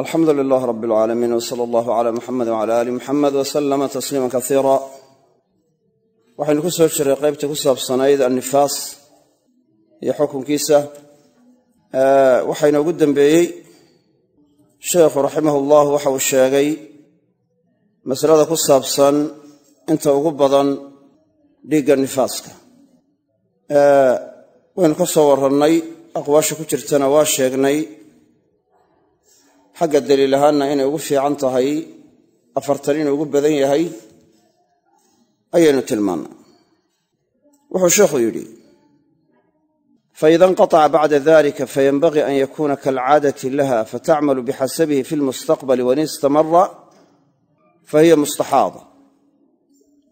alxamdu lilaah rab alcaalamiin wsala allahu cala muxamed wcala aali muxamed wasalama tasliima kaiira waxaynu ku soo jiray qaybtii ku saabsanayd annifaas iyo xukunkiisa. Waxayna ugu dembeeyey sheekhu raximah ullah waxa uu sheegay masalada ku saabsan inta ugu badan dhiigga nifaaska. Waynu ka soo warrannay aqwaasha ku jirtana waa sheegnay xagga daliil ahaanna inay ugu fiican tahay afartan inuu ugu badan yahay ayaynu tilmaannay wuxuu sheekhu yidhi faida inqataca bacda dalika fayenbagii an yakuna kaalcaadati laha fatacmalu bixasabihi fi lmustaqbali wain istamara fahiya mustaxaada.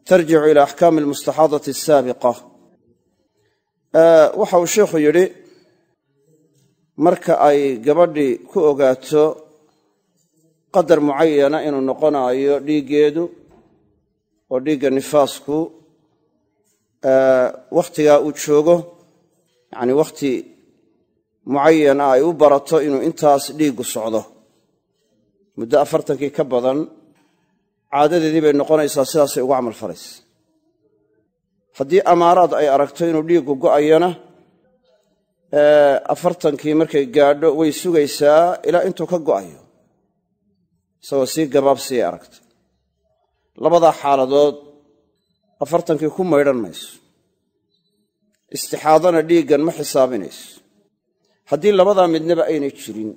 Tarjicu ila axkaami almustaxaadati asaabiqa. Waxa uu sheikhu yidhi marka ay gabadhii ku ogaato qadar mucayana inuu noqonaayo dhiiggeedu oo dhiigga nifaasku wakhtigaa uu joogo yacni wakhti mucayana ay u barato inuu intaas dhiiggu socdo. Muddo afartankii ka badan caadadeedii bay noqonaysaa sidaasay ugu camal falaysa haddii amaaraad ay aragto inuu dhiiggu go'ayana afartankii markay gaadho way sugaysaa ilaa intuu ka go'ayo isagoo sii gabaabsiiyay aragta. Labadaa xaaladood afartankii ku maydhan mayso. Istixaadana dhiiggan ma xisaabinayso. Haddii labadaa midnaba aynay jirin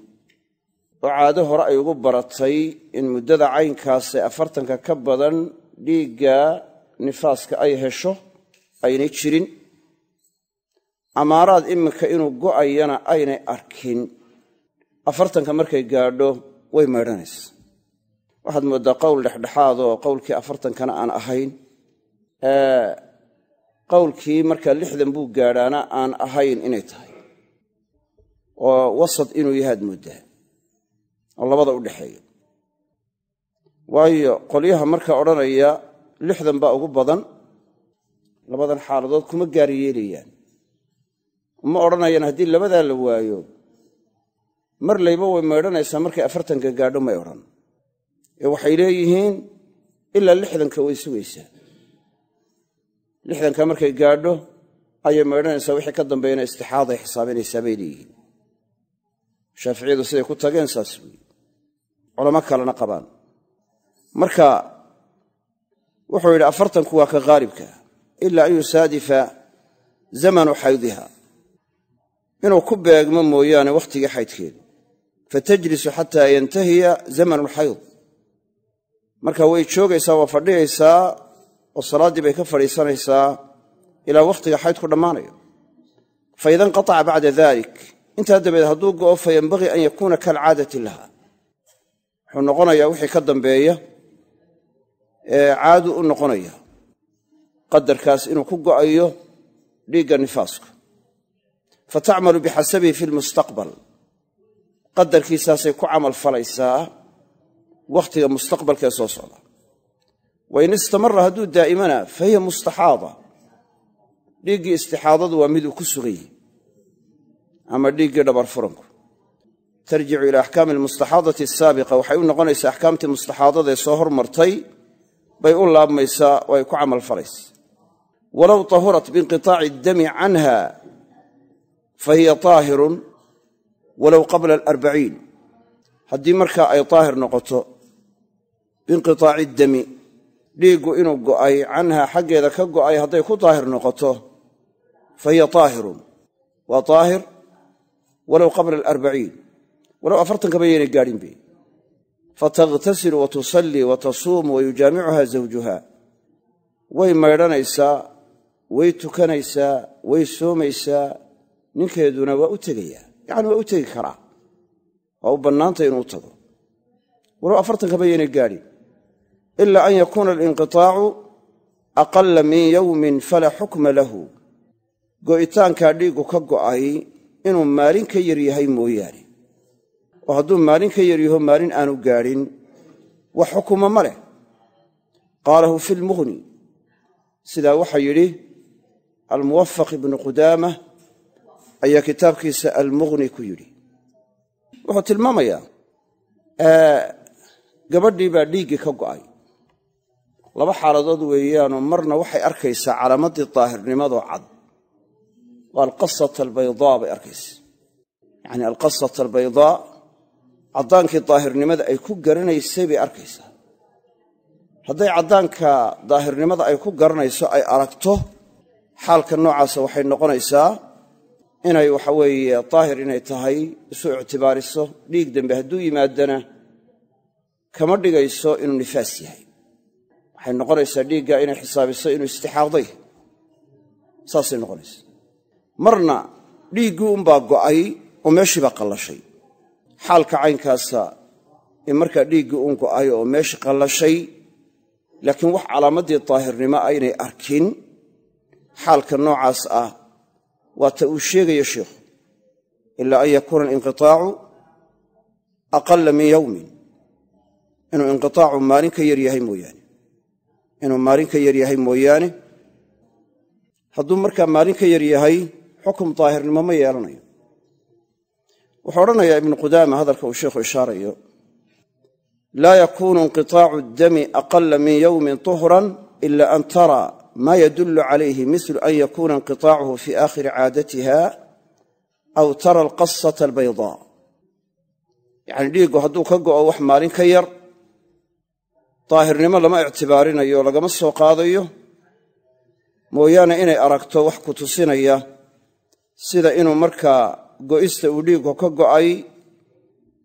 oo caado hore ay ugu baratay in muddada caynkaasee afartanka ka badan dhiigga nifaaska ay hesho aynay jirin. Amaaraad iminka inuu go'ayana aynay arkin. Afartanka markay gaadho way maydhanaysa waxaad mooddaa qowl dhexdhexaad oo qowlkii afartankana aan ahayn. Qowlkii markaa lixdan buu gaadhaana aan ahayn inay tahay. Oo wasad inuu yahaad mooddaa oo labada u dhexeeya waayo qolyaha markaa odhanaya lixdan baa ugu badan. Labadan xaaladood kuma gaari yeelayaan. Uma odhanayaan haddii labadaa la waayo. Mar layba way maydhanaysaa markay afartanka gaadho may odhan ee waxay leeyihiin ilaa lixdanka way sugaysaa lixdanka markay gaadho ayay maydhanaysaa wixii ka dambeeyana istixaaday xisaabinaysaa bay leeyihiin. Shaaficiyadu siday ku tageen saas weeye culamo kalena qabaan. Marka wuxuu yidhi afartanku waa ka haalibka ilaa an yusaadifa zamanu xaydiha. Inuu ku beegmo mooyaane wakhtigii xaydkeedu. Fatajlisu xataa yantahiya zamanu lxayd marka way joogaysaa waa fadhiyaysaa oo salaaddii bay ka fadhiisanaysaa ilaa wakhtiga xaydku dhammaanayo. Faida inqataca bacda dalik intaa dabeed hadduu go'o fayenbagii an yakuuna kaalcaadati laha wuxuu noqonayaa wixii ka dambeeya ee caadu u noqonaya qadarkaas inuu ku go'ayo dhiigga nifaaska. Fatacmalu bixasabihi fi lmustaqbal qadarkiisaasay ku camal falaysaa wakhtiga mustaqbalkaee soo socda. Wain istamara hadduu daa'imana fa hiya mustaxaada. Dhiiggii istixaadadu waa miduu ku sugan yahi ama dhiiggii dhabar furanku. Tarjicu ila axkaami almustaxaadati asaabiqa waxay u noqonaysaa axkaamtii mustaxaadadaee soo hormartay bay u laabmaysaa oo ay ku camal falaysa walow tahurat biinqitaaci addami canha fa hiya taahirun walow qabla alarbaciin haddii markaa ay taahir noqoto biinqitaaci dami dhiiggu inuu go'ay canhaa xaggeeda ka go'ay hadday ku daahir noqoto fa hiya waa taahir walow qabla alarbaciin. Walow afartankaba yaynay gaadhin be fataghtasilu wa tusallii wa tasuumu zawjuha way maydhanaysaa way tukanaysaa way soomaysaa ninkeeduna waa u tegayaa. Yacni waa u tegi karaa. Waa u bannaantay inuu tago. Walow afartankaba yaynay gaadhin ila an yakuuna alinqitaacu aqala min yowmin falaa xukma lahu go'itaankaa dhiiggu ka go'ay inuu maalin ka yar yahay mooyaane oo hadduu maalin ka yar yaho maalin aanu gaadhin wax xukuma ma leh qaalahu fi lmughni sidaa waxaa yidhi almuwafaq ibnu qudaama ayaa kitaabkiisa almughni ku yidhi wuxuu tilmaamayaa gabadhii baa dhiiggii ka go'ay laba xaaladood weeyaanoo marna waxay arkaysaa calaamadii daahirnimadoo cad. Waa alqasata albaydaa bay arkaysa yacni alqasata albaydaa caddaankii daahirnimada ay ku garanaysay bay arkaysaa. Hadday caddaanka daahirnimada ay ku garanayso ay aragto xaalka noocaasa waxay noqonaysaa inay waxa weeye daahir inay tahay isu ictibaariso dhiig dembe hadduu yimaadana kama dhigayso inuu nifaas yahay waxay noqonaysaa dhiigga inay xisaabiso inuu istixaaday. Saasay noqonaysa marna dhiiggii unbaa go'ay oo meeshii baa qallashay. Xaalka caynkaasa ee markaa dhiiggii un go'ay oo meeshii qallashay laakiin wax calaamaddii daahirnimo aynay arkin xaalka noocaas ah waata uu sheegayo sheikhu ilaa an yakuuna alinqitaacu aqalla min yowmin inuu inqitaacu maalin ka yar yahay mooyaane inuu maalin ka yar yahay mooyaane. Hadduu markaa maalin ka yar yahay xukum daahirnimo ma yeelanayo. Wuxuu odhanayaa ibnu qudaama hadalka uu sheikhu ishaarayo. Laa yakuunu inqitaacu addami aqala min yowmin tuhran ila an tara ma yadullu calayhi mislu an yakuuna inqitaacuhu fi aakhiri caadatiha aw tara alqasata albaydaa. Yacni dhiiggu hadduu ka go'o wax maalin ka yar daahirnimo lama ictibaarinayo lagama soo qaadayo. Mooyaane inay aragto wax ku tusinaya sida inuu markaa go'ista uu dhiiggu ka go'ay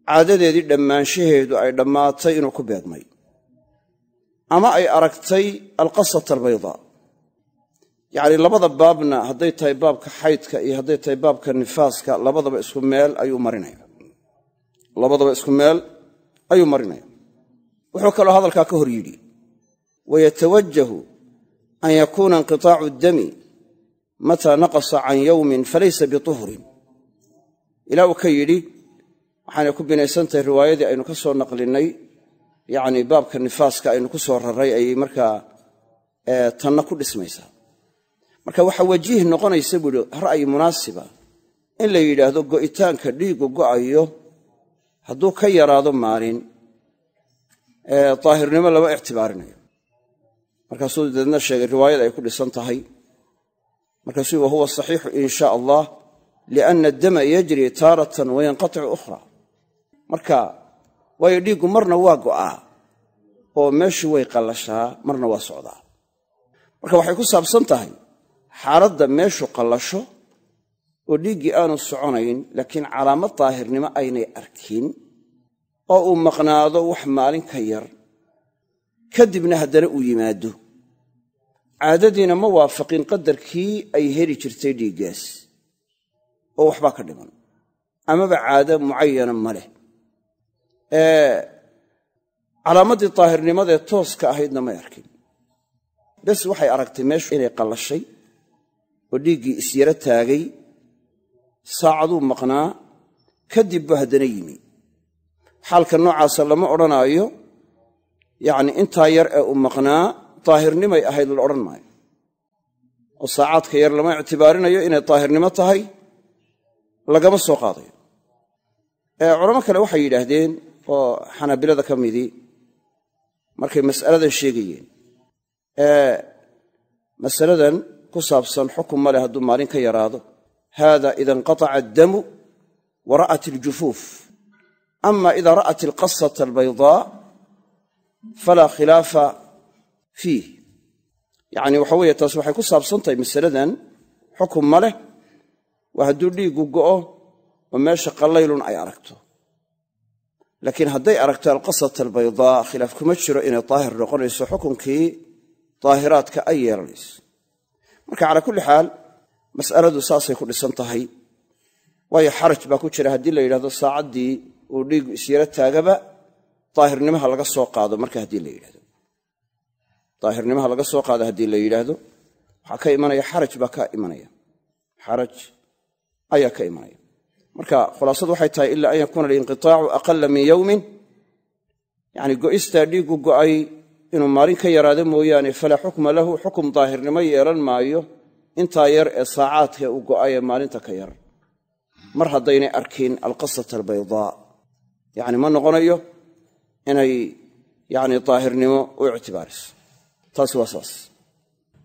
caadadeedii dhammaanshaheedu ay dhammaatay inuu ku beegmay. Ama ay aragtay alqasata albaydaa yacnii labada baabna hadday tahay baabka xaydka iyo hadday tahay baabka nifaaska labadaba isku meel ayuu marinaya labadaba isku meel ayuu marinaya wuxuu kaloo hadalkaa ka hor yidhi wayatawajahu an yakuuna inqitaacu addami mataa naqasa can yowmin falaysa bituhrin. Ilaa uu ka yidhi waxaanay ku binaysan tahay riwaayadii aynu ka soo naqlinnay yacnii baabka nifaaska aynu ku soo raray ayay markaa tanna ku dhismaysaa. Marka waxaa wajiih noqonaysa buuhi ra'yi munaasiba in la yidhaahdo go'itaanka dhiiggu go'ayo hadduu ka yaraado maalin daahirnimo lama ictibaarinayo. Markaasuu deedna sheegay riwaayada ay ku dhisan tahay. Markaasuu wahuwa saxiixu in shaa allah lianna addama yajri taaratan wayanqaticu ukhra marka waayo dhiiggu marna waa go'aa oo meeshii way qallashaa marna waa socdaa. Marka waxay ku saabsan tahay xaaladda meeshu qallasho oo dhiiggii aanu soconayn laakiin calaamad daahirnimo aynay arkin oo uu maqnaado wax maalin ka yar kadibna haddana uu yimaado. Caadadiina ma waafaqin qadarkii ay heli jirtay dhiiggaas oo waxbaa ka dhiman. Amaba caado mucayana ma leh. Calaamaddii daahirnimadee tooska ahaydna may arkin. Bes waxay aragtay meeshu inay qallashay oo dhiiggii isyaro taagay saacaduu maqnaa kadib buu haddana yimi xaalka noocaasa lama odhanaayo yacni intaa yar ee uu maqnaa daahirnimay ahayd la odhan maayo. Oo saacaadka yar lama ictibaarinayo inay daahirnimo tahay lagama soo qaadayo. Culamo kale waxay yidhaahdeen oo xanaabilada ka midii markay mas'aladan sheegayeen masaladan ku saabsan xukun ma leh hadduu maalin ka yaraado. Haada ida inqataca addamu wa ra'at aljufuuf ama ida ra'at alqasata albaydaa falaa khilaafa fiih. Yacni waxa weeye taas waxay ku saabsan tahay masaladan xukun ma leh. Waa hadduu dhiiggu go'o oo meesha qallaylun ay aragto. Laakiin hadday aragto alqasata albaydaa khilaaf kuma jiro inay daahir noqonayso xukunkii daahiraadka ay yeelanayso. Marka calaa kulli xaal mas'aladu saasay ku dhisan tahay. Ku jira haddii la yidhahdo uu dhiiggu isyaro taagaba daahirnimaha laga soo qaado marka haddii la yidhahdo daahirnimaha laga soo qaado haddii la yidhaahdo waxaa ka imanaya xaraj baa ka imanaya. Xaraj ayaa ka imanaya. Marka khulaasadu waxay tahay ila an yakuuna alinqitaacu aqala min yowmin yacni go'istaa dhiiggu go'ay inuu maalin ka yaraado mooyaane falaa xukma lahu xukum daahirnimo yeelan maayo intaa yar ee saacaadka u go'ayee maalinta ka yar. Mar haddaynay arkin alqasata albaydaa yacni ma noqonayo inay yacni daahirnimo u ictibaariso taasi waa saas.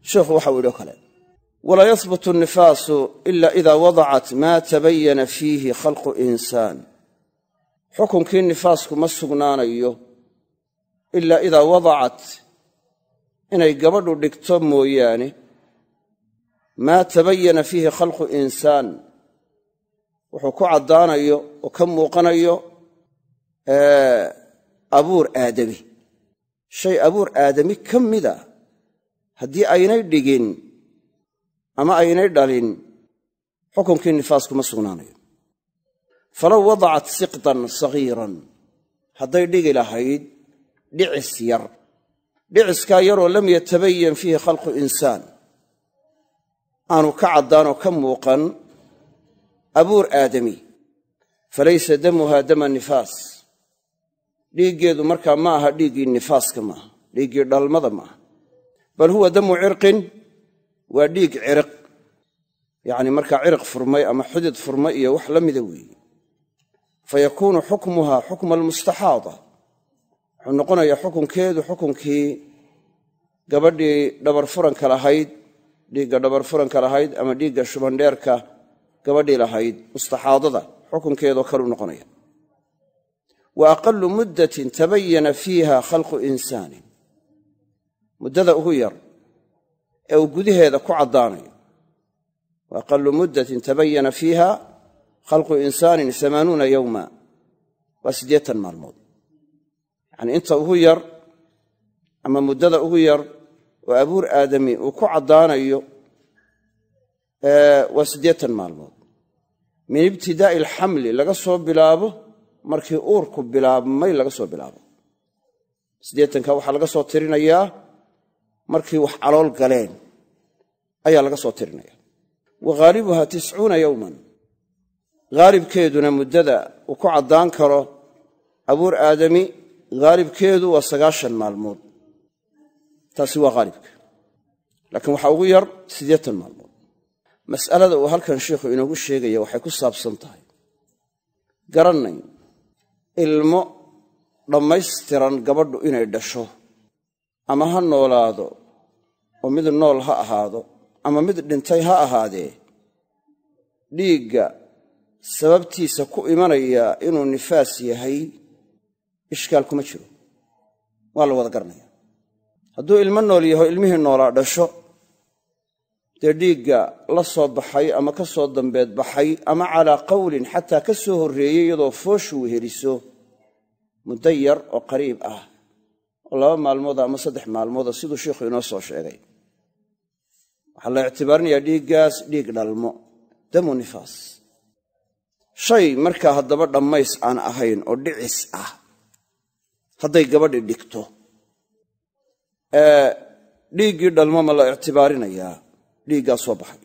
Sheikhu waxau yidhi oo kale walaa yahbutu annifaasu ila ida wadacat maa tabayana fiihi khalqu insaan. Xukunkii nifaasku ma sugnaanayo ilaa idaa wadacat inay gabadhu dhigto mooyaane maa tabayana fiihi khalqu insaan. Wuxuu ku caddaanayo oo ka muuqanayo abuur aadami. Shay abuur aadami ka mida haddii aynay dhigin ama aynay dhalin xukunkii nifaasku ma sugnaanayo. Falow wadacat siqdan sagiiran. Hadday dhigi lahayd dhicis yar. Dhiciskaa yaroo lam yatabayan fiihi khalqu insaan. Aanu ka caddaanoo ka muuqan abuur aadami. Falaysa damuha dama nifaas dhiiggeedu markaa ma aha dhiiggii nifaaska maaha dhiiggii dhalmada maaha bal huwa damu cirqin waa dhiig ciriq yacni markaa ciriq furmay ama xudid furmay iyo wax la mida weeye. Fa yakuunu xukmuha xukma almustaxaada. Wuxuu noqonayaa xukunkeedu xukunkii gabadhii dhabar furanka lahayd dhiigga dhabar furanka lahayd ama dhiigga shubandheerka gabadhii lahayd mustaxaadada xukunkeedoo kaleu noqonaya wa aqalu muddatin tabayana fiiha khalqu insaanin. Muddada ugu yar ee uu gudaheeda ku caddaanayo. Wa aqalu muddatin tabayana fiiha khalqu insaanin amaanuuna yowma waa siddeetan maalmood. Yacnii inta ugu yar ama muddada ugu yar oo abuur aadami uu ku caddaanayo waa siddeetan maalmood. Min ibtidaa'i alxamli laga soo bilaabo markii uurku bilaabmay laga soo bilaabo. Siddeetanka waxaa laga soo tirinayaa markii wax calool galeen ayaa laga soo tirinaya wa ghaalibuha tiscuuna yowman haalibkeeduna muddada uu ku caddaan karo abuur aadami haalibkeedu waa sagaashan maalmood. Taasi waa haalibka laakiin waxaa ugu yar siddeetan maalmood. Mas'alada uu halkan sheikhu inoogu sheegaya waxay ku saabsan tahay. Garannay ilmo dhammaystiran gabadhu inay dhasho ama ha noolaado oo mid nool ha ahaado ama mid dhintay ha ahaadee dhiigga sababtiisa ku imanaya inuu nifaas yahay ishkaal kuma jiro. Waa la wada garanaya hadduu ilmo nool yaho ilmihii noolaa dhasho dee dhiigga la soo baxay ama ka soo dambeed baxay ama calaa qawlin xataa ka soo horreeyey iyadoo fooshu weheliso muddo yar oo qariib ah oo laba maalmooda ama saddex maalmooda siduu sheikhu inoo soo sheegay. Waxaa la ictibaarinayaa dhiiggaas dhiig dhalmo damu nifaas. Shay markaa haddaba dhammays aan ahayn oo dhicis ah hadday gabadhi dhigto. Dhiiggii dhalmo ma la ictibaarinayaa dhiiggaa soo baxay.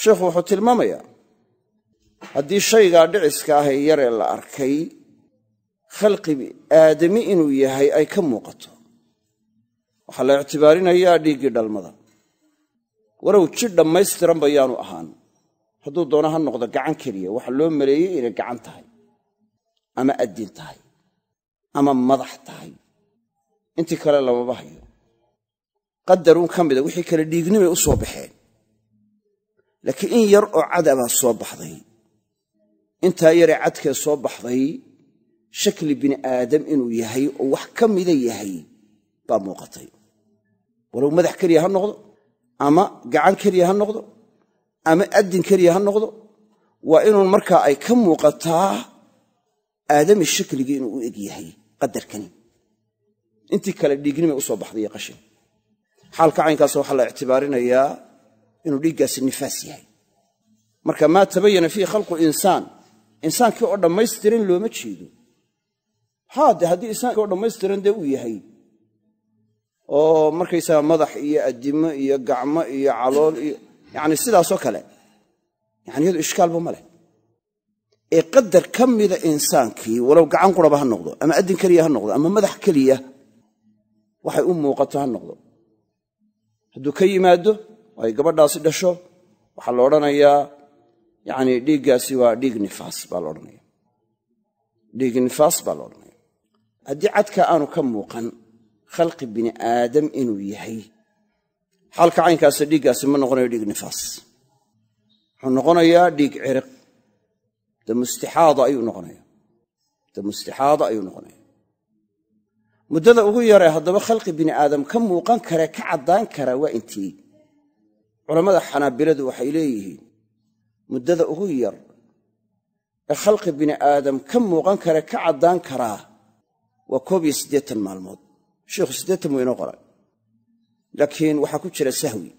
Sheikhu wuxuu tilmaamayaa haddii shaygaa dhiciska ah ee yaree la arkay khalqi aadami inuu yahay ay ka muuqato. Waxaa la ictibaarinayaa dhiiggii dhalmada. Warow jidh dhammaystiran bayaanu ahaan. Hadduu doono ha noqdo gacan keliya waxa loo maleeyey inay gacan tahay ama addin tahay ama madax tahay. Intii kale lamaba hayo qadaruun ka mida wixii kale dhiignimay u soo baxeen. Laakiin in yar oo cadabaa soo baxday. Intaa yaree cadkee soo baxday shakli bini aadam inuu yahay oo wax ka mida yahay baa muuqatay. Walow madax keliya ha noqdo ama gacan keliya ha noqdo ama addin keliya ha noqdo waa inuun markaa ay ka muuqataa aadami shakligii inuu u eg yahay qadarkani. Intii kale dhiignimay u soo baxday iyo qashin xaalka caynkaas waxaa la ictibaarinayaa inuu dhiiggaasi nifaas yahay. Marka maa tabayana fiihi khalqu insaan insaankii oo dhammaystiran looma jeedo. Haa de haddii insaankii oo dhammaystiran dee uu yahay oo markaysaga madax iyo addimo iyo gacmo iyo calool iyo yacni sidaasoo kale yani iyadu ishkaalba ma leh. Ee qadar ka mida insaankii walow gacan quraba ha noqdo ama addin keliya ha noqdo ama madax keliya waxay u muuqato ha noqdo hadduu ka yimaado ay gabadhaasi dhasho waxaa la odhanayaa yacni dhiiggaasi waa dhiig nifaas baa la odhanaya dhiig nifaas baa la odhanaya haddii cadkaa aanu ka muuqan khalqi bini aadam inuu yahay xaalka caynkaasa dhiiggaasi ma noqonayo dhiig nifaas. Wuxuu noqonayaa dhiig ciriq damustixaada ayuu noqonaya damustixaada ayuu noqonaya muddada ugu yaree haddaba khalqi bini aadam ka muuqan kare ka caddaan kara waa intii. Culammada xanaabiladu waxay leeyihiin muddada ugu yar ee khalqi bini aadam ka muuqan kare ka caddaan karaa waa koob iyo siddeetan maalmood. Sheikhu siddeetan buu inoo qoray. Laakiin waxaa ku jira sahwi.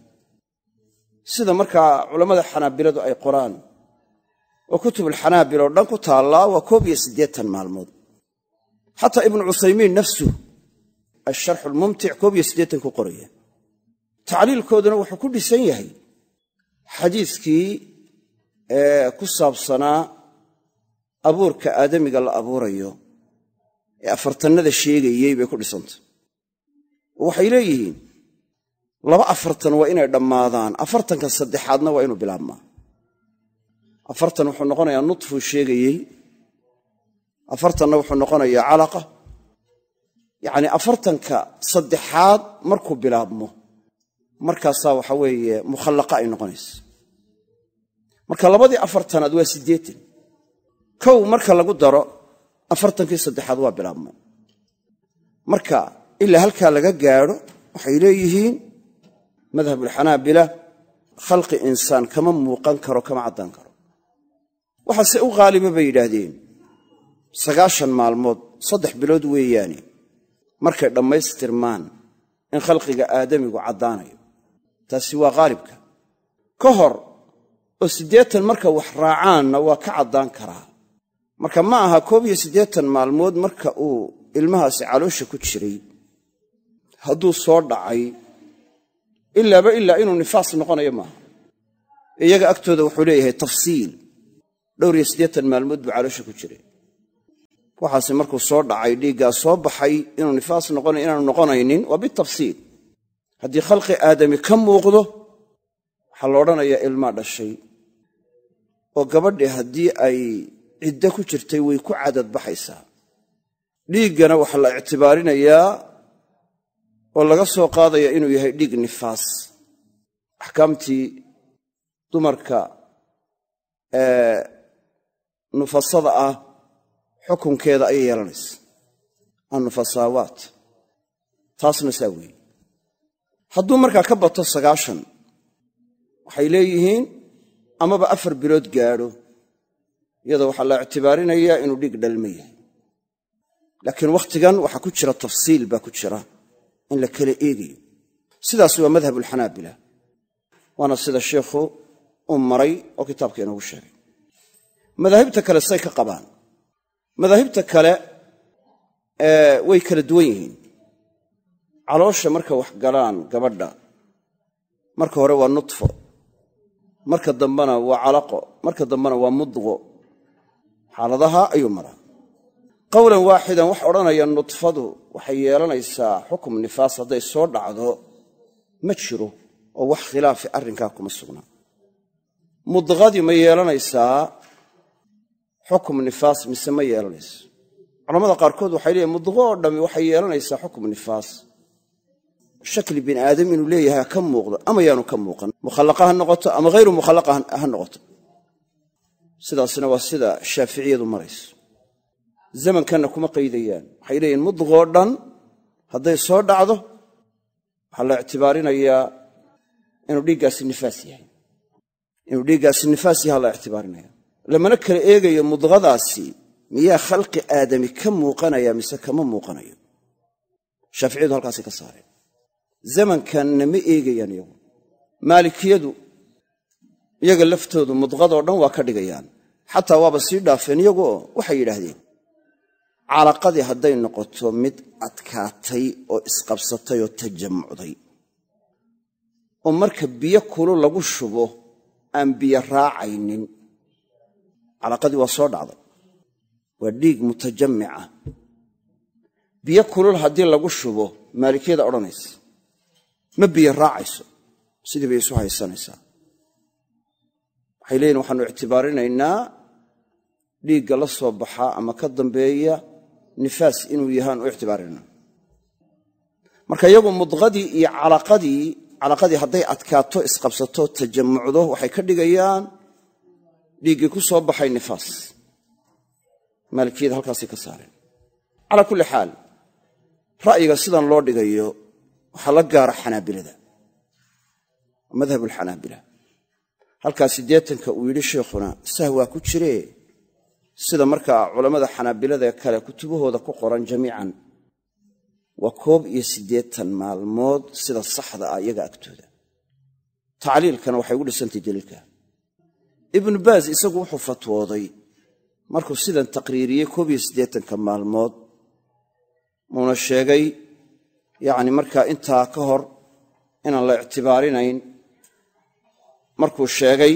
Sida markaa culammada xanaabiladu ay qoraan oo kutubulxanaabil oo dhan ku taallaa waa koob iyo siddeetan maalmood xataa ibnu cuthaymiin nafsuh asharxu lmumtic koob iyo siddeetan ku qoraya tacliilkooduna wuxuu ku dhisan yahay xadiiskii ku saabsanaa abuurka aadamiga la abuurayo ee afartannada sheegayey bay ku dhisantay. Waxay leeyihiin laba afartan waa inay dhammaadaan afartanka saddexaadna waa inuu bilaabmaa. Afartan wuxuu noqonayaa nutfuu sheegayey afartanna wuxuu noqonayaa calaqa. Yacnii afartanka saddexaad markuu bilaabmo markaasaa waxa weeye mukhallaqa ay noqonaysa marka labadii afartanaad waa siddeetan. Kow marka lagu daro afartankii saddexaad waa bilaabmay marka ilaa halkaa laga gaadho waxay leeyihiin madhabulxanaabila khalqi insaan kama muuqan karo kama caddaan karo. Waxaase u haaliba bay yidhaahdeen sagaashan maalmood saddex bilood weeyaane markay dhammaystirmaan in khalqiga aadamigu caddaanayo. Taasi waa khaalibka ka hor oo siddeetan marka wax raacaanna waa ka caddaan karaa. Marka ma aha koob iyo siddeetan maalmood marka uu ilmahaasi caloosha ku jiray hadduu soo dhacay ilaaba ilaa inuu nifaas noqonayo maaha iyaga agtooda wuxuu leeyahay tafsiil. Dhowr iyo siddeetan maalmood buu caloosha ku jiray waxaase markuu soo dhacay dhiiggaa soo baxay inuu nifaas noqonay inaanu noqonaynin waa bitafsiil. Haddii khalqi aadami ka muuqdo waxaa la odhanayaa ilmaa dhashay. Oo gabadhii haddii ay ciddo ku jirtay way ku cadad baxaysaa. Dhiiggana waxaa la ictibaarinayaa oo laga soo qaadaya inuu yahay dhiig nifaas. Axkaamtii dumarka nufasada ah xukunkeeda ayay yeelanaysa. Annufasaawaat taasna saa weeye. Hadduu markaa ka bato sagaashan waxay leeyihiin amaba afar bilood gaadho iyada waxaa la ictibaarinayaa inuu dhiig dhalma yahay. Laakiin wakhtigan waxaa ku jira tafsiil baa ku jira in la kala eegayo. Sidaas waa madhabulxanaabila waana sida sheikhu u maray oo kitaabka inoogu sheegay. Madaahibta kale say ka qabaan madaahibta kale way kala duwan yihiin. Caloosha marka wax galaan gabadha marka hore waa nutfo marka dambena waa calaqo marka dambena waa mudqo xaaladaha ayuu maraa. Qowlan waaxidan wax odhanaya nutfadu waxay yeelanaysaa xukum nifaas hadday soo dhacdo ma jiro oo wax khilaafi arrinkaa kuma sugnaa mudqadii ma yeelanaysaa xukum nifaas mise ma yeelanayso. Culamada qaarkood waxay leeyihiin mudqo oo dhammi waxay yeelanaysaa xukum nifaas. Shakli bini aadam inuu leeyahay ha ka muuqdo ama yaanu ka muuqan. Mukhallaqa ha noqoto ama hayru mukhallaqa ha noqoto. Sidaasna waa sida shaaficiyadu marayso. Zamankanna kuma qaydayaan. Waxay leeyihiin mudqoo dhan hadday soo dhacdo waxaa la ictibaarinayaa inuu dhiiggaasi nifaas yahay. Inuu dhiiggaasi nifaas yaha la ictibaarinaya lamana kala eegayo mudqadaasi miyaa khalqi aadami ka muuqanaya mise kama muuqanayo? Shaaficiyadu halkaasay ka saareen zamankanna ma eegayaan iyagu. Maalikiyadu iyaga laftoodu mudqadoo dhan waa ka dhigayaan. Xataa waaba sii dhaafeen iyaguoo waxay yidhaahdeen calaqadii hadday noqoto mid adkaatay oo isqabsatay oo tajamucday oo marka biyo kulu lagu shubo aan biyo raacaynin calaqadii waa soo dhacday. Waa dhiig mutajammica biyo kulul haddii lagu shubo maalikiyada odhanaysa. Ma biyo raacayso sidii bay isu haysanaysaa. Waxay leeyihiin waxaanu ictibaarinaynaa dhiigga la soo baxaa ama ka dambeeya nifaas inuu yahaan u ictibaarina. Marka iyagu mudqadii iyo calaqadii calaqadii hadday adkaato isqabsato tajamucdo waxay ka dhigayaan dhiiggii ku soo baxay nifaas. Maalikiyada halkaasay ka saareen. Calaa kulli xaal ra'yiga sidan loo dhigayo waxaa la gaara xanaabilada madhab alxanaabila halkaa siddeetanka uu yidhi sheikhuna sahwaa ku jiree sida markaa culammada xanaabilada kale kutubahooda ku qoran jamiican waa koob iyo siddeetan maalmood sida saxda ah iyaga agtooda. Tacliilkana waxay ugu dhisantay daliilka ibnu baas isagu wuxuu fatwooday markuu sidan taqriiriyey koob iyo siddeetanka maalmood muuna sheegay yacni markaa intaa ka hor inaan la ictibaarinayn markuu sheegay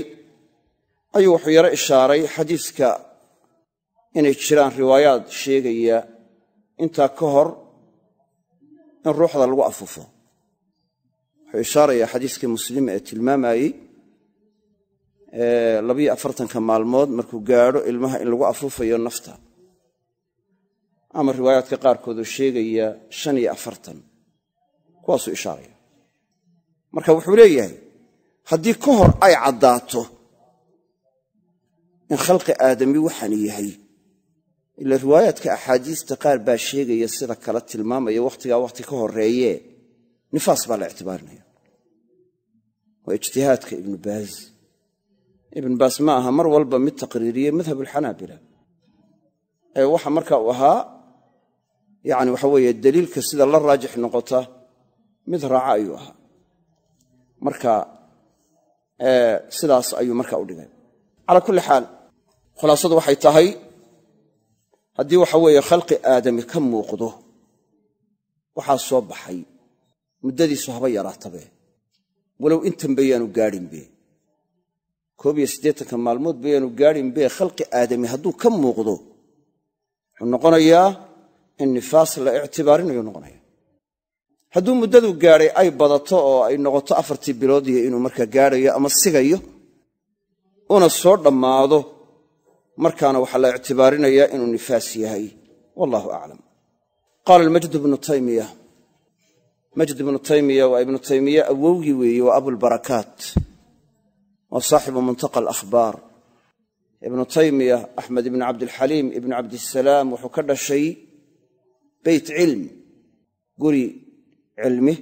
ayuu wuxuu yaro ishaaray xadiiska inay jiraan riwaayaad sheegaya intaa ka hor in ruuxda lagu afufo. Wuxuu ishaarayaa xadiiskii muslim ee tilmaamayey labiyo afartanka maalmood markuu gaadho ilmaha in lagu afuufayo nafta. Ama riwaayaadka qaarkood oo sheegaya shan iyo afartan kuwaasuu ishaaraya. Marka wuxuu leeyahay haddii ka hor ay caddaato in khalqi aadami waxaan yahay ila riwaayaadka axaadiista qaar baa sheegaya sida kale tilmaamaya wakhtigaa wakhti ka horeeye nifaas baa la ictibaarinaya. Waa ijtihaadka ibnu baaz ibnu baas ma aha mar walba mid taqriiriye madhab alxanaabila ee waxa marka uu ahaa yani waxa weeye daliilka sida la raajix noqota mid raaca ayuu ahaa. Marka sidaas ayuu marka u dhigay. Calaa kulli xaal khulaasadu waxay tahay haddii waxa weeye khalqi aadami ka muuqdo waxaa soo baxay. Muddadiisu haba yaraatabe walow intan bayaanu gaadhinbe koob iyo siddeetanka maalmood bayaanu gaadhinbe khalqi aadami hadduu ka muuqdo wuxuu noqonayaa in nifaas la ictibaarinayo noqonaya hadduu muddadu gaadhay ay badato oo ay noqoto afartii bilood iyo inuu markaa gaadhayo ama sigayo una soo dhammaado markaana waxaa la ictibaarinayaa inuu nifaas yahay. Wallahu aclam. Qaala almajd ibnu taymiya. Majd ibnu taymiya waa ibnu taymiya awowgii weeye waa abulbarakaat waa saaxibu muntaqa alakhbaar. Ibnu taymiya axmed ibnu cabdilxaliim ibnu cabdisalaam wuxuu ka dhashay beyt cilmi guri cilmi.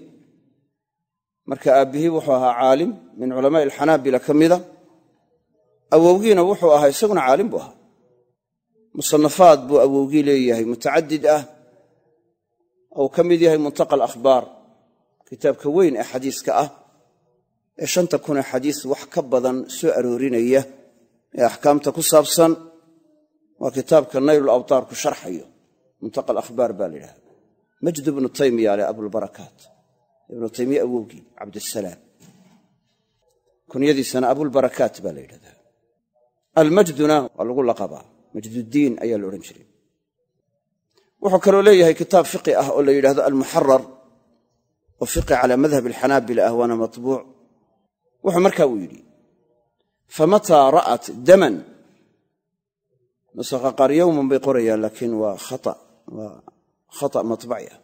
Marka aabbihii wuxuu ahaa caalim min culamaa'i alxanaabila ka mida. Awowgiina wuxuu ahaa isaguna caalim buu ahaa. Musanafaad buu awowgii leeyahay mutacadid ah. Ou ka mid yahay muntaqa alakhbaar kitaabka weyn ee xadiiska ah ee shanta kun ee xadiis wax ka badan soo aroorinaya ee axkaamta ku saabsan waa kitaabka naylul awtaarku sharxayo muntaqa alakhbaar baa la yidhahda majd ibnu taymiya ale abulbarakaat ibnu taymiya awowgii cabdisalaam kunyadiisana abulbarakaat baa la yidhahdaa. Almajduna waa lagu laqabaa majduddiin ayaa la odhan jiray. Wuxuu kaloo leeyahay kitaab fiqi ah oo la yidhahdo almuxarar oo fiqi calaa madhab alxanaabila ah waana matbuuc wuxuu markaa uu yidhi famataa ra'at daman? Nusakha qaar yowman bay qorayaan laakiin waa waa khata matbaci ah.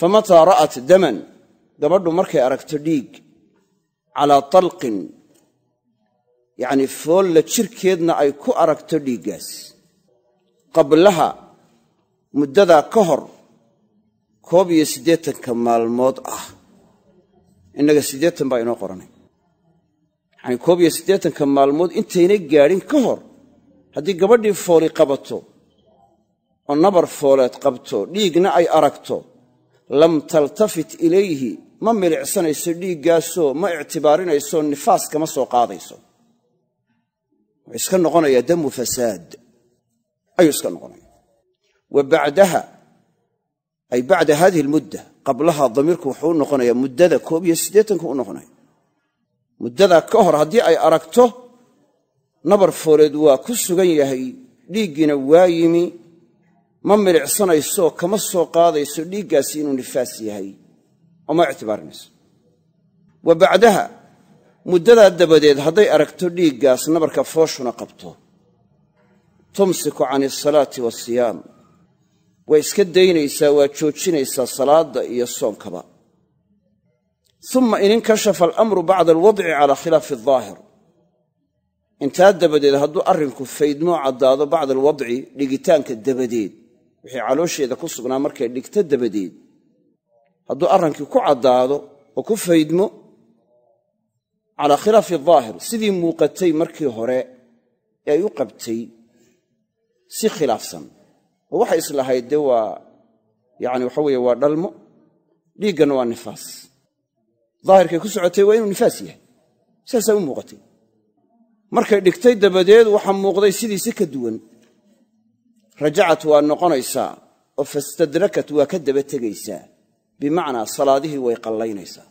Famataa ra'at daman? Gabadhu markay aragto dhiig calaa talqin. Yacnii foolla jirkeedna ay ku aragto dhiiggaas. Qablaha muddadaa ka hor koob iyo siddeetanka maalmood ah. Innaga siddeetan baa inoo qoranay yacanii koob iyo siddeetanka maalmood intaynay gaadhin ka hor haddii gabadhii fooli qabato oo nabar fooleed qabto dhiigna ay aragto lam taltafit ilayhi ma milicsanayso dhiiggaasoo ma ictibaarinayso nifaas kama soo qaadayso. Wuxuu iska noqonayaa damu fasaad. Ayuu iska noqonaya wa bacdaha ay bacda hadihi almudda qablaha damiirku wuxuu u noqonayaa muddada koob iyo siddeetanku u noqonaya muddadaa ka hor haddii ay aragto nabar fooleed waa ku sugan yahay dhiiggiina waa yimi ma milicsanayso kama soo qaadayso dhiiggaasi inuu nifaas yahay oo ma ictibaarinayso wa bacdaha muddadaa dabadeed hadday aragto dhiiggaas nabarka fooshuna qabto. Tumsiku can asalaati waasiyaam waa iska daynaysaa waa joojinaysaa salaadda iyo soonkaba uma in inkashafa alamru bacda alwadci cala khilaafi aldaahir intaa dabadeed hadduu arrinku faydmoo caddaado bacda alwadci dhigitaanka dabadeed wixii caloosheeda ku sugnaa markay dhigto dabadeed hadduu arrinkii ku caddaado oo ku faydmo calaa khilaafi daahir sidii muuqatay markii hore ee ay u qabtay si khilaafsan oo waxay islahayd dee waa yani waxa weeye waa dhalmo dhiigganna waa nifaas daahirkay ku socotay waa inuu nifaas yahay. Saasaa u muuqatay. Markay dhigtay dabadeed waxaa muuqday sidiisi ka duwan. Rajacat waa noqonaysaa oo fastadrakat waa ka daba tegaysaa. Bimacnaa salaadihii way qallaynaysaa.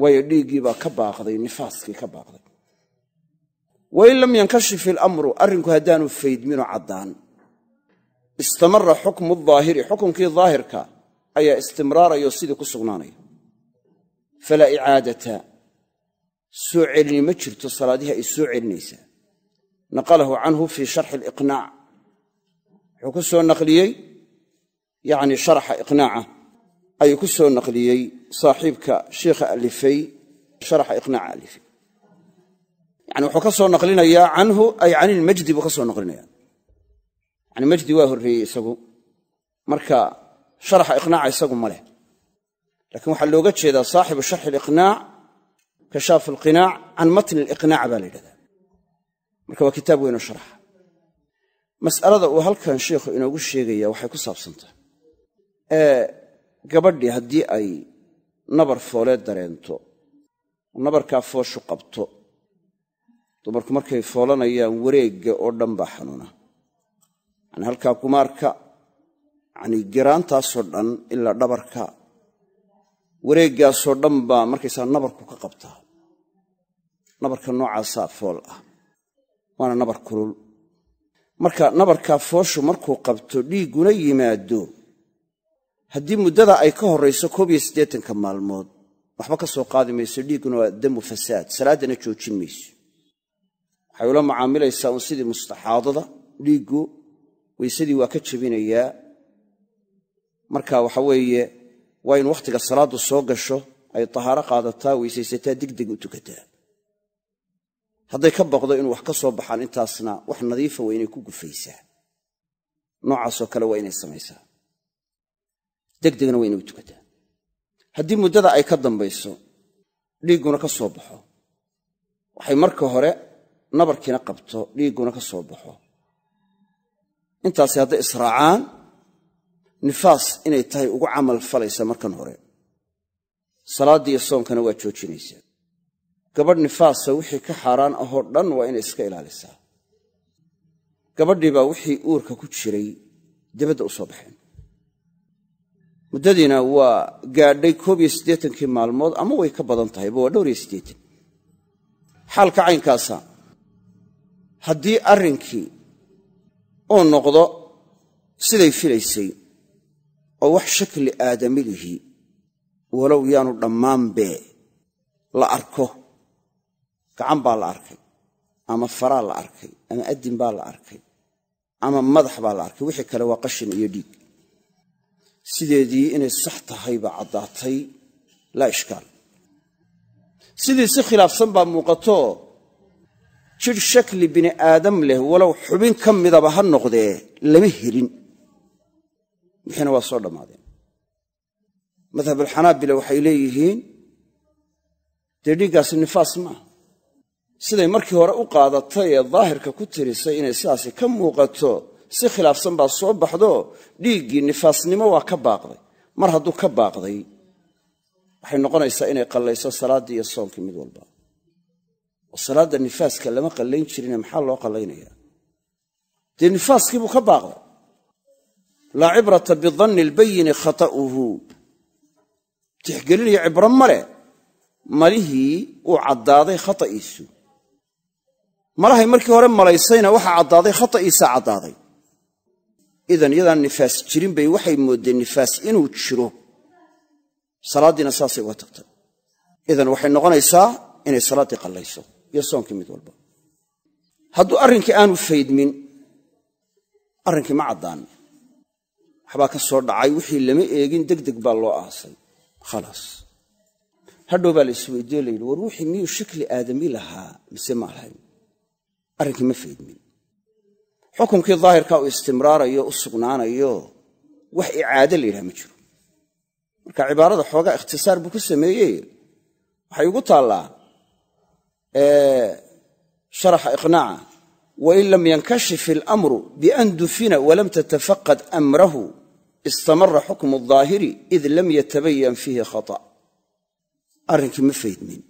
Waayo dhiiggii baa ka baaqday nifaaskii ka baaqday. Wain lam yankashif ilamru arrinku haddaanu faydminoo caddaan. Istamara xukmu daahiri xukunkii daahirka ayaa istimraarayao sidii ku sugnaanaya falaa icaadata soo celini ma jirto salaadihii ay soo celinaysaa naqalahu canhu fii sharxi aliqnaac wuxuu ku soo naqliyey yacni sharaxa iqnaaca ayuu ku soo naqliyey saaxiibka sheikha alifay sharaxa iqnaaca alifay yani wuxuu ka soo naqlinayaa canhu ay can ilmajdi buu ka soo naqlinaya yani horreeyey isagu marka sharaxa iqnaaca lakiin waxaa looga jeedaa saaxibu sharxi aliqnaac kashaaf alqinaac can matni aliqnaac baa la yidhahdaa. Marka waa kitaab weynoo sharaxa mas'alada uu halkan sheikhu inoogu sheegaya waxay ku saabsantahay. Ee gabadhii haddii ay nabar fooleed dareento nabarkaa fooshu qabto dumarku markay foolanayaan wareegga oo dhan baa xanuuna. Yani halkaa gumaarka yani giraantaasoo dhan ilaa dhabarka wareeggaasoo dhan baa markaysaa nabarku ka qabtaa. Nabarka noocaasaa fool ah. Waana nabar kulul. Marka nabarkaa fooshu markuu qabto dhiigguna yimaado. Haddii muddada ay ka horrayso koob iyo siddeetanka maalmood waxba ka soo qaadi mayso dhiigguna waa damu fasaad. Salaaddana joojin mayso. Waxay ula macaamilaysaa uun sidii mustaxaadada dhiiggu weysadii waa ka jebinayaa marka waxa weeye waa in wakhtiga salaaddu soo gasho ay tahaaro qaadataa weysaysataa degdeg u tukataa. Hadday ka baqdo inuu wax ka soo baxaan intaasna wax nadiifa waa inay ku gufaysaa. Noocaasoo kale waa inay samaysaa. Degdegna waa inay u tukataa. Haddii muddada ay ka dambayso dhiigguna ka soo baxo. Waxay marka hore nabarkiina qabto dhiigguna ka soo baxo. Intaasi hadday israacaan nifaas inay tahay ugu camal falaysa markan hore. Salaaddii iyo soonkana waa joojinaysaa gabadh nifaasa wixii ka xaaraan ahoo dhan waa inay iska ilaalisaa. Gabadhii baa wixii uurka ku jiray dibadda u soo baxeen. Muddadiina waa gaadhay koob iyo siddeetankii maalmood ama way ka badan tahayba waa dhowr iyo siddeetan. Xaalka caynkaasa haddii arrinkii uu noqdo siday filaysay oo wax shakli aadami lihi walow yaanu dhammaanbee la arko. Gacan baa la arkay ama faraa la arkay ama addin baa la arkay ama madax baa la arkay wixii kale waa qashin iyo dhiig. Sideedii inay sax tahay baa caddaatay laa ishkaal. Sidii si khilaafsan baa muuqato jidh shakli bini aadam leh walow xubin ka midaba ha noqdee lama helin wixiina waa soo dhammaadeen. Madhabulxanaabila waxay leeyihiin dee dhiiggaasi nifaas maaha siday markii hore u qaadatay ee daahirka ku tirisay inay sidaasi ka muuqato si khilaafsan baa soo baxdo dhiiggii nifaasnimo waa ka baaqday. Mar hadduu ka baaqday waxay noqonaysaa inay qallayso salaaddii iyo soonkii mid walba. Oo salaadda nifaaska lama qallayn jirine maxaa loo qallaynaya dee nifaaskiibuu ka baaqday laa cibrata bidanni albayini khata'uhu. Tixgelinaya cibro male malihii uu caddaaday khata'iisu. Malahay markii hore malaysayna waxaa caddaaday khata'iisaa caddaaday. Idan iyadaan nifaas jirin bay waxay mooddeen nifaas inuu jiro. Salaaddiina saasay uga tagtay. Idan waxay noqonaysaa inay salaaddii qallayso iyo soonkii mid walba. Hadduu arrinkii aanu faydmin arrinkii ma caddaan waxbaa ka soo dhacay wixii lama eegin degdeg baa loo aasay. Khalaas hadhow baa la isweydiiyo la yidhi war wixii miyuu shakli aadami lahaa? Mise ma lahayn. Arrinkii ma faydmin xukunkii daahirka uu istimraarayo u sugnaanayo wax icaade la yidhaha ma jiro. Marka cibaarada xoogaa ikhtisaar buu ku sameeyey. Waxay ugu taallaa sharaxa iqnaaca wain lam yankashif ilamru bian dufina walam tatafaqad amrahu istamara xukmu daahiri id lam yatabayan fiihi khata arrinkii ma faydmin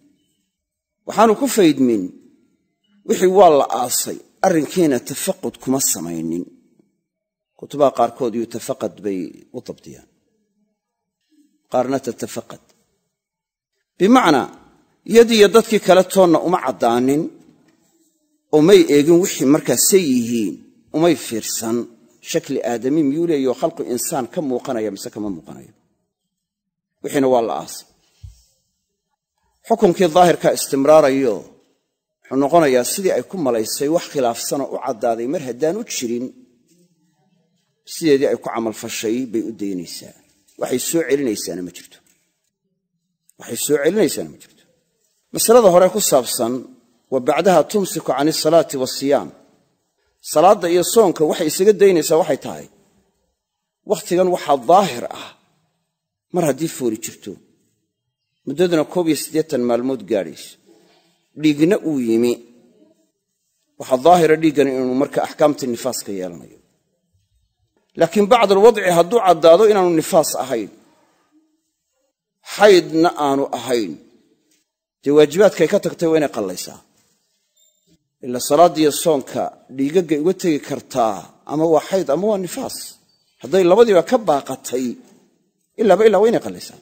waxaanu ku faydmin wixii waa la aasay arrinkiina tafaqud kuma samaynin kutubaha qaarkood yutafaqad bay u dabdiyaan qaarna tatafaqad bimacnaa yadiyo dadkii kale toonna uma caddaanin oo may eegin wixii markaasay yihiin umay fiirsan shakli aadami miyuu leeyaho khalqu insaan ka muuqanaya mise kama muuqanayo wixiina waa la aasay xukunkii daahirkaa istimraarayo wuxuu noqonayaa sidii ay ku malaysay wax khilaafsanoo u caddaaday mar haddaan u jirin sideedii ay ku camalfashay bay u daynaysaa. Waxay soo celinaysaana ma jirto. Waxay soo celinaysaana ma jirto. Masalada hore ku saabsan wa bacdaha tumsiku can isalaati waasiyaam salaadda iyo soonka waxay isaga daynaysaa waxay tahay. Wakhtigan waxaa daahir ah. Mar haddii fooli jirto muddaduna koob iyo siddeetan maalmood gaadhayso dhiigna uu yimi. Waxaa daahira dhiiggani inuu marka axkaamtii nifaaska yeelanayo. Laakiin bacdalwadci hadduu caddaado inaanu nifaas ahayn xaydna aanu ahayn. Dee waajibaadkay ka tagtay waa inay qallaysaa ila salaaddiiyo soonka dhiigaggay uga tegi kartaa ama waa xayd ama waa nifaas. Hadday labadiiba ka baaqatay ilaaba ilaa waa inay qallaysaa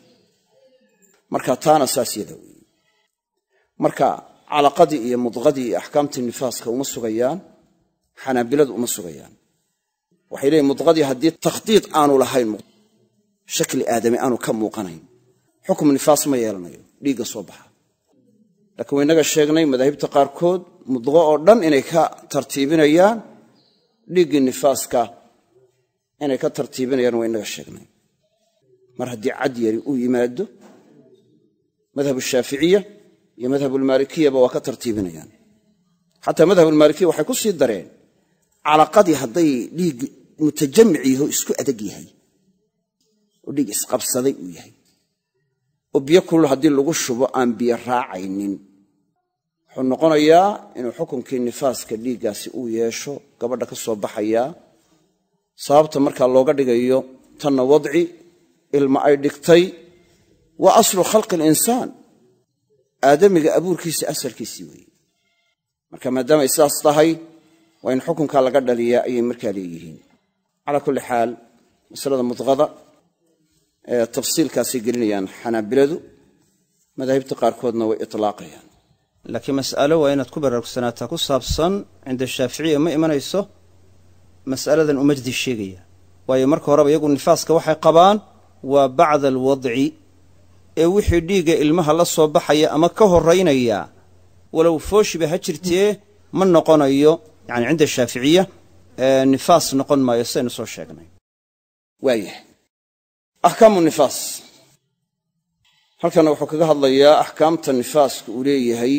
marka taana saas weeye. Marka calaqadii iyo mudqadii iyo axkaamtii nifaaska uma sugayaan xanaabiladu uma sugayaan. Waxay leeyiin mudqadii haddii takhdiid aanu lahayn shakli aadami aanu ka muuqanayn. Xukum nifaas ma yeelanayo dhiigga soo baxa laakiin waynaga sheegnay madaahibta qaarkood mudqo oo dhan inay ka tartiibinayaan dhiiggii nifaaska inay ka tartiibinayaan waynaga sheegnay. Mar haddii cad yari uu yimaado madhab shaaficiya iyo madhabulmaalikiyaba waa ka tartiibinayaan. Xataa madhabulmaalikiya waxay ku sii dareen calaqadii hadday dhiig mutajamic yaho isku adag yahay. Oo dhiig isqabsaday uu yahay oo biyo kulul haddii lagu shubo aan biyo raacaynin. Wuxuu noqonayaa inuu xukunkii nifaaska dhiiggaasi uu yeesho gabadha ka soo baxayaa sababta markaa looga dhigayo tanna wadci ilma ay dhigtay waa aslu khalqi alinsaan. Aadamiga abuurkiisa asalkiisii weeye. Marka maadaamay sidaas tahay waa in xukunkaa laga dhaliyaa ayay markaa leeyihiin. Calaa kulli xaal masalada mudqada tafsiilkaasay gelinayaan xanaabiladu madaahibta qaarkoodna way itlaaqayaan. Laakiin mas'alo waa inaad ku baraarugsanaataa ku saabsan cinda shaaficiya ma imanayso mas'aladan uu majdi sheegaya. Waayo marka horeba iyagu nifaaska waxay qabaan waa bacda alwadci ee wixii dhiigga ilmaha la soo baxaya ama ka horaynaya walow fooshiba ha jirtee ma noqonayo yani cinda shaaficiya nifaas noqon maayo sidaynu soo sheegnay. Waayahay axkaamu nifaas. Halkana wuxuu kaga hadlayaa axkaamta nifaaska uu leeyahay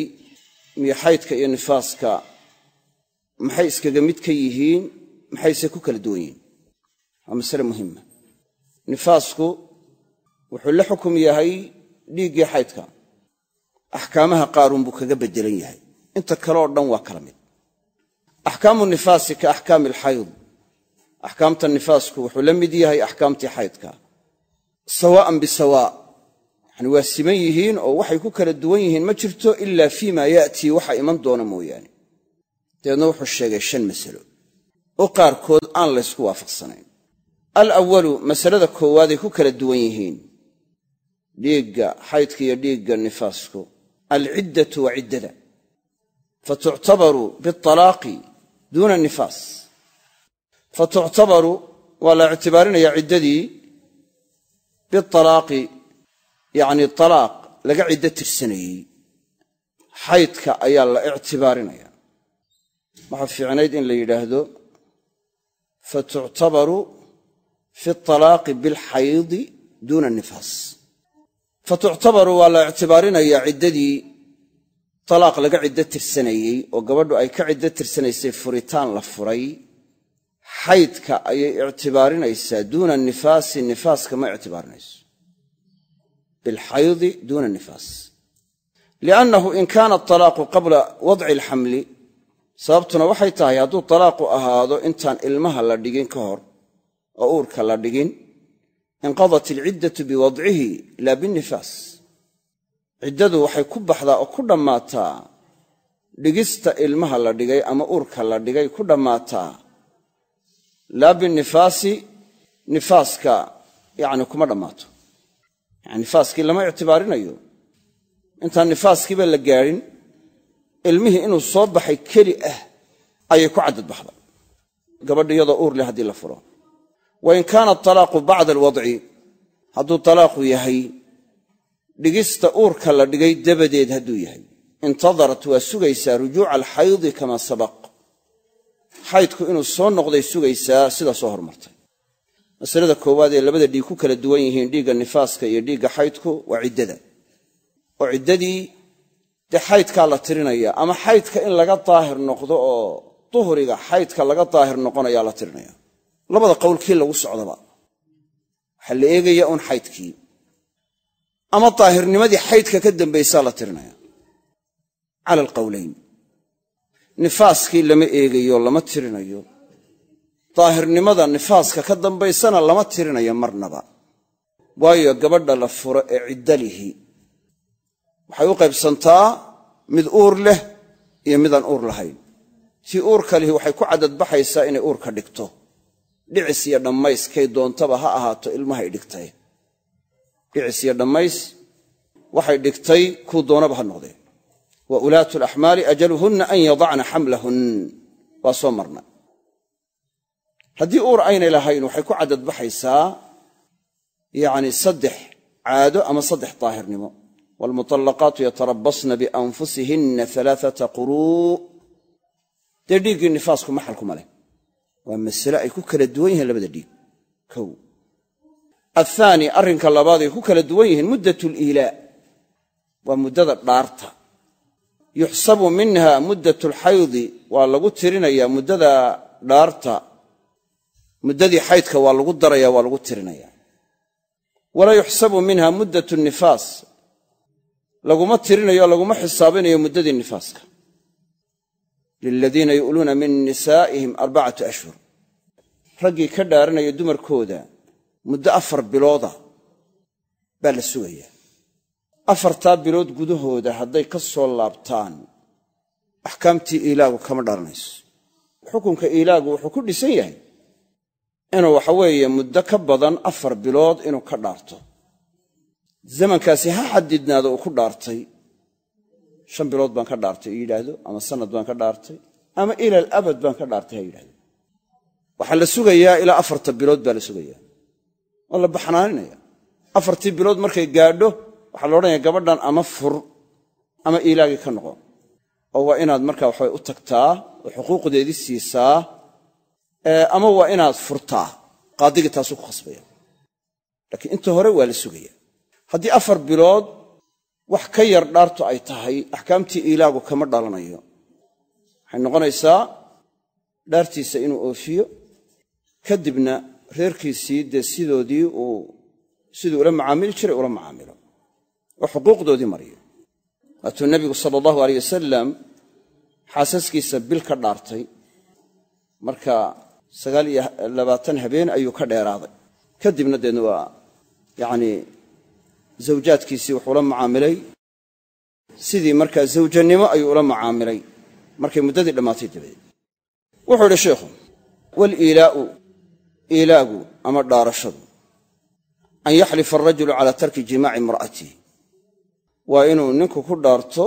miyo xaydka iyo nifaaska. Maxay iskaga mid ka yihiin maxayse ku kala duwan yihiin? Waa masale muhima nifaasku wuxuu la xukum yahay dhiiggii xaydka. Axkaamaha qaarun buu kaga beddelan yahay. Inta kale oo dhan waa kala mid. Axkaamu nifaasi ka axkaami alxayd axkaamta nifaasku wuxuu la mid yahay axkaamtii xaydka sawaa'an bisawaa yani waa siman yihiin oo waxay ku kala duwan yihiin ma jirto ilaa fii maa ya'tii waxa iman doona mooyaane. Dabeedna wuxuu sheegay shan masalo. Oo qaarkood aan laysku waafaqsanayn. Alawalu masalada koowaaday ku kala duwan yihiin. Dhiigga xaydka iyo dhiigga nifaasku. Alciddatu wa ciddada. Fatuctabaru bialaaqi duuna nifaas. Fatuctabaru waa la ictibaarinayaa ciddadii bialaaqi yacni talaaq laga ciddo tirsanayey xaydka ayaa la ictibaarinaya waxaa fiicnayd in la yidhaahdo fatuctabaru fi talaaqi bilxaydi duuna nifaas fa tuctabaru waa la ictibaarinayaa ciddadii talaaq laga ciddo tirsanayey oo gabadhu ay ka ciddo tirsanaysay furitaan la furay xaydka ayay ictibaarinaysaa duuna nifaasi nifaaska ma ictibaarinayso bilxaydi duuna nifaas. Liannahu in kaana atalaaqu qabla wadci alxamli sababtuna waxay tahay hadduu talaaqu ahaado intaan ilmaha la dhigin ka hor oo uurka la dhigin inqadat alciddatu biwadcihi laa binnifaas. Ciddadu waxay ku baxdaa oo ku dhammaataa dhigista ilmaha la dhigay ama uurka la dhigay ku dhammaataa laa binifaasi nifaaska yacni kuma dhammaato. Yani nifaaskii lama ictibaarinayo. Intaan nifaaskiiba la gaadhin ilmihii inuu soo baxay keli ah ayay ku caddad baxda gabadha iyadoo uur leh haddii la furo. Wa kaana atalaaqu bacda alwadci hadduu talaaqu yahay dhigista uurka la dhigay dabadeed hadduu yahay. Intadarat waa sugaysaa rujuuca alxaydi kamaa sabaq xaydku inuu soo noqday sugaysaa sida soo hormartay masalada koowaad ee labada dhiig ku kala duwan yihiin dhiigga nifaaska iyo dhiigga xaydku waa ciddada. Oo ciddadii dee xaydkaa la tirinaya ama xaydka in laga daahir noqdo oo duhriga xaydka laga daahir noqonayaa la tirinaya. Labada qowlkii lagu socdaba waxaa la eegaya uun xaydkii. Ama daahirnimadii xaydka ka dambaysaa la tirinaya. Cala nifaaskii lama eegayo lama tirinayo. Daahirnimada nifaaska ka dambaysana lama tirinayo marnaba. Waayo gabadha la furo ee ciddalihi. Waxay u qaybsantaa mid uur leh iyo midaan uur lahayn. Tii uurka lihi waxay ku caddadbaxaysaa inay uurka dhigto. Dhicis iyo dhammays kay doontaba ha ahaato ilmahay dhigtay. Dhicis iyo dhammays waxay dhigtay kuu doonaba ha noqdee wa ulaatu alaxmaali ajaluhunna an yadacna xamlahun. Waa soo marna haddii uur aynay lahayn waxay ku caddadbaxaysaa yacni saddex caado ama saddex daahirnimo. Waalmutallaqaatu yatarabasna bianfusihinna alaaata quruu dee dhiiggii nifaasku maxalkuma leh. Waa masale ay ku kala duwan yihiin labada dhiig. Kow. Athaani arrinka labaad ay ku yuxsabu minha muddat alxaydi waa lagu tirinayaa muddada dhaarta. Muddadii xaydka waa lagu daraya waa lagu tirinaya walaa yuxsabu minha muddat nifaas. Laguma tirinayo laguma xisaabinayo muddadii nifaaska. Liladiina yu'luuna min nisaa'ihim arbacatu ashhur. Raggii ka dhaaranaya dumarkooda muddo afar bilooda baa la sugayaa afartaa bilood gudahooda hadday ka soo laabtaan axkaamtii iilaagu kama dharanayso xukunka iilaagu wuxuu ku dhisan yahay inuu waxa weeye muddo ka badan afar bilood inuu ka dhaarto. Zamankaasi ha xadidnaado uu ku dhaartay. Shan bilood baan ka dhaartay yidhaahdo ama sanad baan ka dhaartay ama ilal abad baan ka dhaartay ha yidhahdo waxaa la sugayaa ilaa afarta bilood baa la sugayaa. Oo la baxnaaninaya. Afartii bilood markay gaadho waxaa la odhanaya gabadhan ama fur ama iilaagii ka noqo oo waa inaad markaa waxabay u tagtaa oo xuquuqdeedii siisaa ama waa inaad furtaa. Qaadigii taasuu ku khasbaya. Laakiin inta hore waa la sugaya. Haddii afar bilood wax ka yar dhaartu ay tahay axkaamtii iilaagu kama dhalanayo. Waxay noqonaysaa dhaartiisa inuu oofiyo kadibna reerkiisii dee sidoodii uu siduu ula macaamili jiray ula macaamilo oo xuquuqdoodii mariyo. Waatuu nebigu sala allahu aleyh wasalam xaasaskiisa bil ka dhaartay marka sagaal iyo labaatan habeen ayuu ka dheeraaday. Kadibna deedna waa yacnii zawjaadkiisii wuxuu ula macaamilay sidii markaa zawjanimo ayuu ula macaamilay markay muddadii dhammaatay dabadeed wuxuu idhi sheikhu waliilaa'u iilaagu ama dhaarashadu an yaxlifa arajulu calaa tarki jimaaci imra'atihi waa inuu ninku ku dhaarto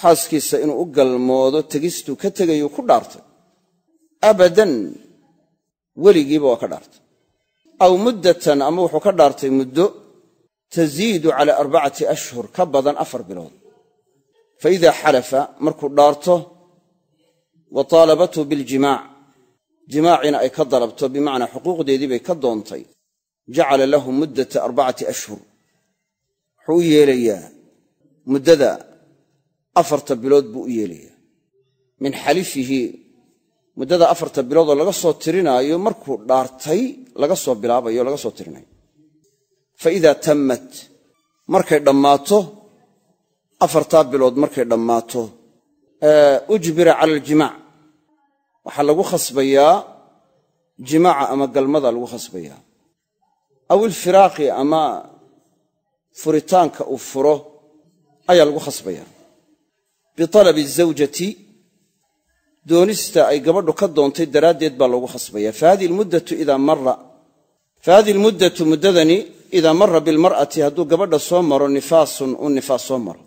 xaaskiisa inuu u galmoodo tegistuu ka tegayuu ku dhaartay abadan weligiiba waa ka dhaartay. Aw muddatan ama wuxuu ka dhaartay muddo taziidu cala arbacati ashhur ka badan afar bilood. Fa idaa xalafa markuu dhaarto wa taalabathu biljimaac jimaacina ay ka dalabto bimacnaa xuquuqdeedii bay ka doontay. Jacala lahu muddata arbacati ashhur wuxuu u yeelayaa muddada afarta bilood buu u yeelayaa. Min xalifihi muddada afarta biloodoo laga soo tirinaayo markuu dhaartay laga soo bilaabayo laga soo tirinayo fa idaa tammat markay dhammaato afartaa bilood markay dhammaato ujbira cala aljimaac waxaa lagu khasbayaa jimaaca ama galmada lagu khasbayaa. Aw ilfiraaqi ama furitaanka uu furo ayaa lagu khasbayaa bitalabi zawjati doonista ay gabadhu ka doontay daraaddeed baa loogu khasbaya. Fa hadihi idaa mara fa hadihi muddadani idaa mara bilmar'ati hadduu gabadha soo maro nifaasun uu nifaas soo maro.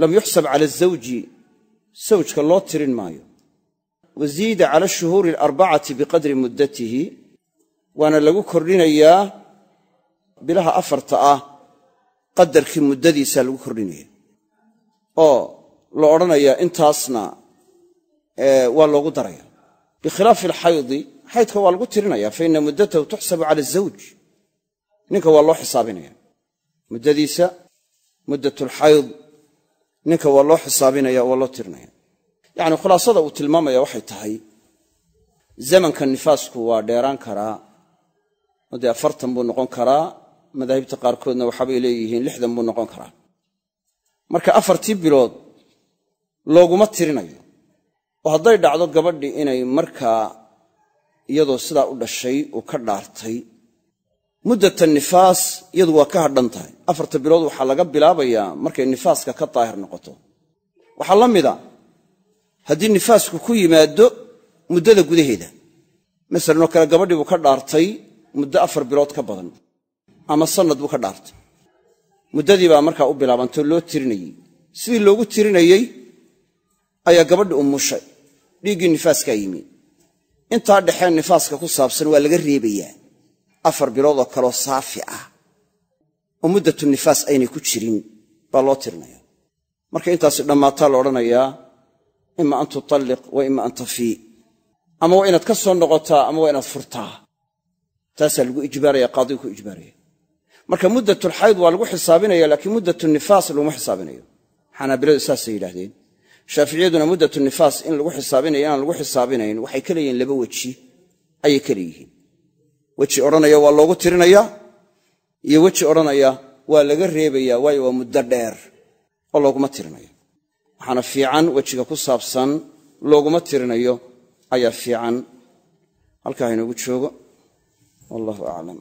Lam yuxsab cala azawji sawjka loo tirin maayo. Wa ziida cala ashuhuuri alarbacati biqadri muddatihi waana lagu kordhinayaa bilaha afarta ah qadarkii muddadiisaa lagu kordhinaya oo la odhanayaa intaasna waa loogu daraya bikhilaafi alxaydi xaydka waa lagu tirinaya fa ina muddatahu tuxsabu cala azawj ninka waa loo xisaabinaya. Muddadiisa muddatulxayd ninka waa loo xisaabinaya waa loo tirinaya yacni khulaasada uu tilmaamaya waxay tahay zamanka nifaasku waa dheeraan karaa oo afartan buu noqon karaa madaahibta qaarkoodna waxaabay leeyihiin lixdan buu noqon karaa. Marka afartii bilood looguma tirinayo. Oo hadday dhacdo gabadhii inay markaa iyadoo sidaa u dhashay uu ka dhaartay muddata nifaas iyadu waa ka hadhan tahay. Afarta bilood waxaa laga bilaabayaa markay nifaaska ka daahir noqoto. Waxaa la mida haddii nifaasku ku yimaado muddada gudaheeda. Masalan oo kale gabadhii buu ka dhaartay muddo afar bilood ka badan ama sannad buu ka dhaartay. Muddadii baa markaa u bilaabantoo loo tirinayey. Sidii loogu tirinayey ayaa gabadhi umushay dhiiggii nifaaskaa yimi. Intaa dhexee nifaaska ku saabsan waa laga reebayaa. Afar biloodoo kaloo saafi ah. Oo muddatu nifaas aynay ku jirin baa loo tirinaya marka intaasi dhammaataa la odhanayaa ima an tutalliq wa ima an tafii ama waa inaad ka soo noqotaa ama waa inaad furtaa. Taasaa lagu ijbaaraya qaadigu ku ijbaaraya marka muddatulxayd waa lagu xisaabinaya laakiin muddatu nifaas laguma xisaabinayo. Xanaabiladu saasay yidhaahdeen. Shaaficiyaduna muddatu nifaas in lagu xisaabinayo inaan lagu xisaabinayn waxay ka leeyihiin laba weji ayay ka leeyihiin. Weji odhanaya waa loogu tirinaya iyo weji odhanaya waa laga reebaya waayo waa muddo dheer oo looguma tirinayo. Waxaana fiican wejiga ku saabsan looguma tirinayo ayaa fiican. Halkaa inoogu joogo wallahu aclam